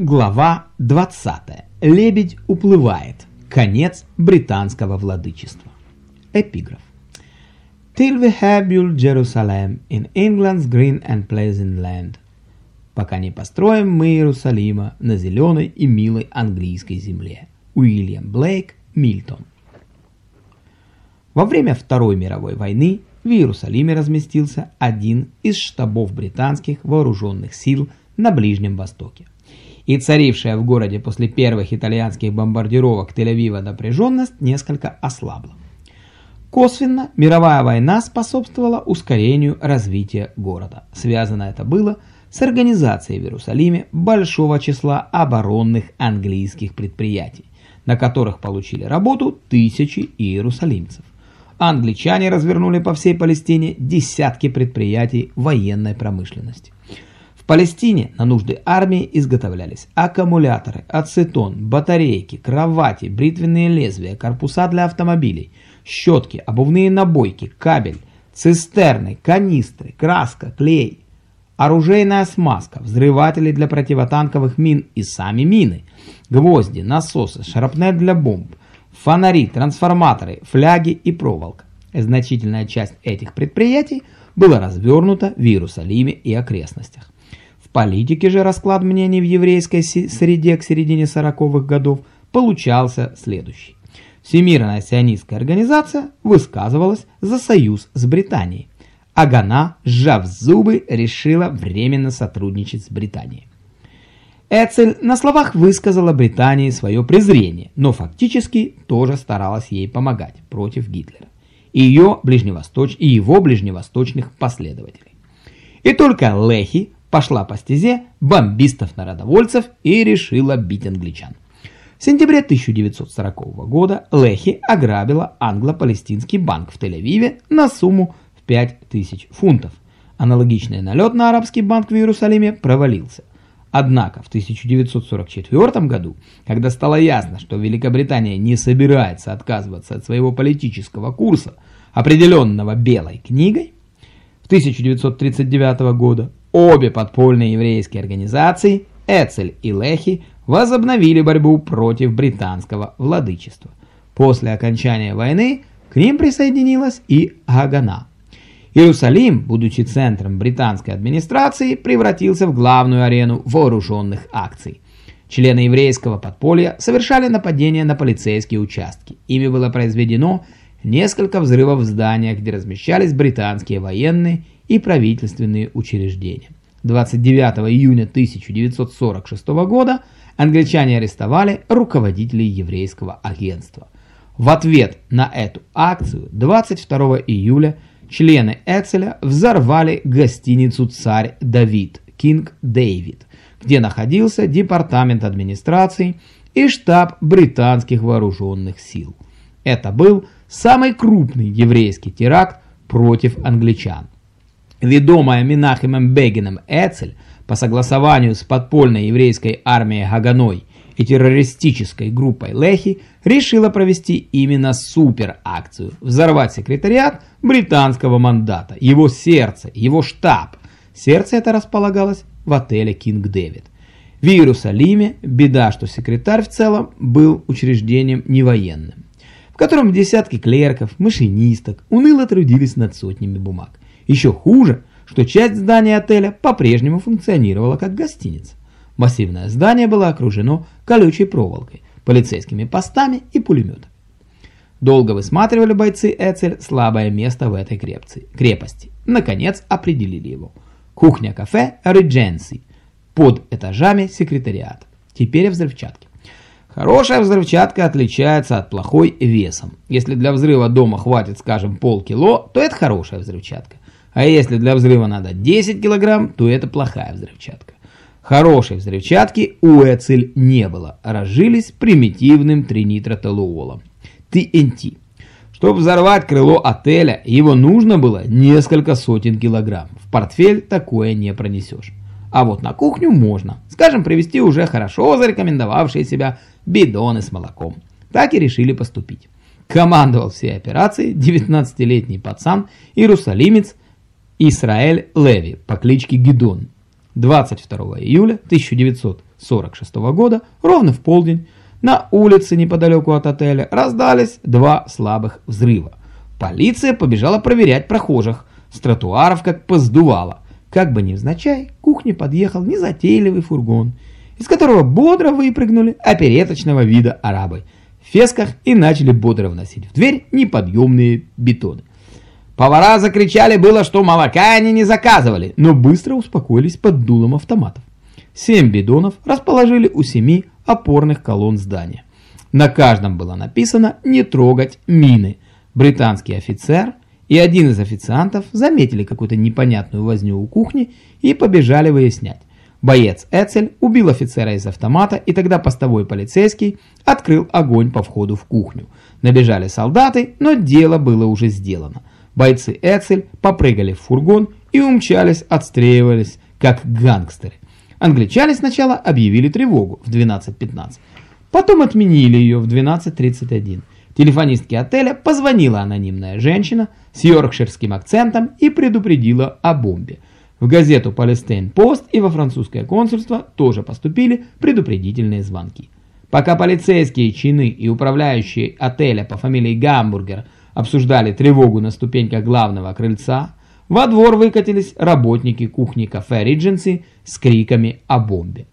Глава 20. Лебедь уплывает. Конец британского владычества. Эпиграф. Till we have built Jerusalem in England's green and pleasant land. Пока не построим мы Иерусалима на зеленой и милой английской земле. Уильям Блейк, Мильтон. Во время Второй мировой войны в Иерусалиме разместился один из штабов британских вооруженных сил на Ближнем Востоке. И царившая в городе после первых итальянских бомбардировок Тель-Авива напряженность несколько ослабла. Косвенно мировая война способствовала ускорению развития города. Связано это было с организацией в Иерусалиме большого числа оборонных английских предприятий, на которых получили работу тысячи иерусалимцев. Англичане развернули по всей Палестине десятки предприятий военной промышленности. Палестине на нужды армии изготовлялись аккумуляторы, ацетон, батарейки, кровати, бритвенные лезвия, корпуса для автомобилей, щетки, обувные набойки, кабель, цистерны, канистры, краска, клей, оружейная смазка, взрыватели для противотанковых мин и сами мины, гвозди, насосы, шрапнель для бомб, фонари, трансформаторы, фляги и проволока. Значительная часть этих предприятий была развернута в Иерусалиме и окрестностях. Политике же расклад мнений в еврейской среде к середине 40-х годов получался следующий. Всемирная сионистская организация высказывалась за союз с Британией, а Гана, сжав зубы, решила временно сотрудничать с Британией. Эцель на словах высказала Британии свое презрение, но фактически тоже старалась ей помогать против Гитлера и, ее ближневосточ... и его ближневосточных последователей. И только Лехи пошла по стезе бомбистов-народовольцев и решила бить англичан. В сентябре 1940 года Лехи ограбила англо-палестинский банк в Тель-Авиве на сумму в 5000 фунтов. Аналогичный налет на арабский банк в Иерусалиме провалился. Однако в 1944 году, когда стало ясно, что Великобритания не собирается отказываться от своего политического курса, определенного Белой книгой, в 1939 года обе подпольные еврейские организации, Эцель и Лехи, возобновили борьбу против британского владычества. После окончания войны к ним присоединилась и Гагана. Иерусалим, будучи центром британской администрации, превратился в главную арену вооруженных акций. Члены еврейского подполья совершали нападения на полицейские участки. Ими было произведено несколько взрывов в зданиях, где размещались британские военные и правительственные учреждения. 29 июня 1946 года англичане арестовали руководителей еврейского агентства. В ответ на эту акцию 22 июля члены Эцеля взорвали гостиницу «Царь Давид» Кинг Дэвид, где находился департамент администрации и штаб британских вооруженных сил. Это был самый крупный еврейский теракт против англичан. Ведомая Минахемом Бегином Эцель по согласованию с подпольной еврейской армией Гаганой и террористической группой Лехи решила провести именно суперакцию – взорвать секретариат британского мандата, его сердце, его штаб. Сердце это располагалось в отеле Кинг Дэвид. В Иерусалиме беда, что секретарь в целом был учреждением невоенным, в котором десятки клерков, машинисток уныло трудились над сотнями бумаг. Еще хуже, что часть здания отеля по-прежнему функционировала как гостиница. Массивное здание было окружено колючей проволокой, полицейскими постами и пулеметами. Долго высматривали бойцы Эцель слабое место в этой крепости. Наконец определили его. Кухня-кафе Редженси. Под этажами секретариата. Теперь о взрывчатке. Хорошая взрывчатка отличается от плохой весом. Если для взрыва дома хватит, скажем, полкило, то это хорошая взрывчатка. А если для взрыва надо 10 килограмм, то это плохая взрывчатка. Хорошей взрывчатки у Эцель не было, разжились примитивным тринитротолуолом, TNT. Чтобы взорвать крыло отеля, его нужно было несколько сотен килограмм. В портфель такое не пронесешь. А вот на кухню можно, скажем, привезти уже хорошо зарекомендовавшие себя бидоны с молоком. Так и решили поступить. Командовал всей операцией 19-летний пацан, иерусалимец Исраэль Леви по кличке Гидон. 22 июля 1946 года, ровно в полдень, на улице неподалеку от отеля раздались два слабых взрыва. Полиция побежала проверять прохожих, с тротуаров как поздувало. Как бы невзначай, к кухне подъехал незатейливый фургон, из которого бодро выпрыгнули опереточного вида арабы в фесках и начали бодро вносить в дверь неподъемные бетоны. Повара закричали было, что молока они не заказывали, но быстро успокоились под дулом автоматов. Семь бидонов расположили у семи опорных колонн здания. На каждом было написано «Не трогать мины». Британский офицер и один из официантов заметили какую-то непонятную возню у кухни и побежали выяснять. Боец Эцель убил офицера из автомата, и тогда постовой полицейский открыл огонь по входу в кухню. Набежали солдаты, но дело было уже сделано. Бойцы Эцель попрыгали в фургон и умчались, отстреливались, как гангстеры. Англичане сначала объявили тревогу в 12.15, потом отменили ее в 12.31. Телефонистке отеля позвонила анонимная женщина с йоркширским акцентом и предупредила о бомбе. В газету Palestine Post и во французское консульство тоже поступили предупредительные звонки. Пока полицейские чины и управляющие отеля по фамилии Гамбургер обсуждали тревогу на ступеньках главного крыльца, во двор выкатились работники кухни кафе Ридженси с криками о бомбе.